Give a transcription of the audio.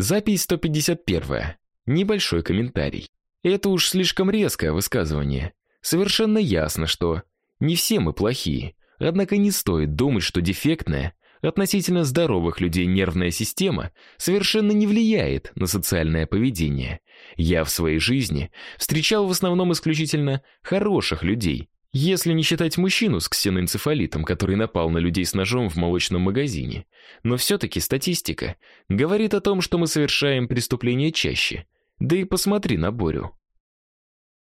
Запись 151. Небольшой комментарий. Это уж слишком резкое высказывание. Совершенно ясно, что не все мы плохие. Однако не стоит думать, что дефектная, относительно здоровых людей нервная система совершенно не влияет на социальное поведение. Я в своей жизни встречал в основном исключительно хороших людей, если не считать мужчину с ксеноэнцефалитом, который напал на людей с ножом в молочном магазине. Но все-таки статистика говорит о том, что мы совершаем преступления чаще. Да и посмотри на Борю.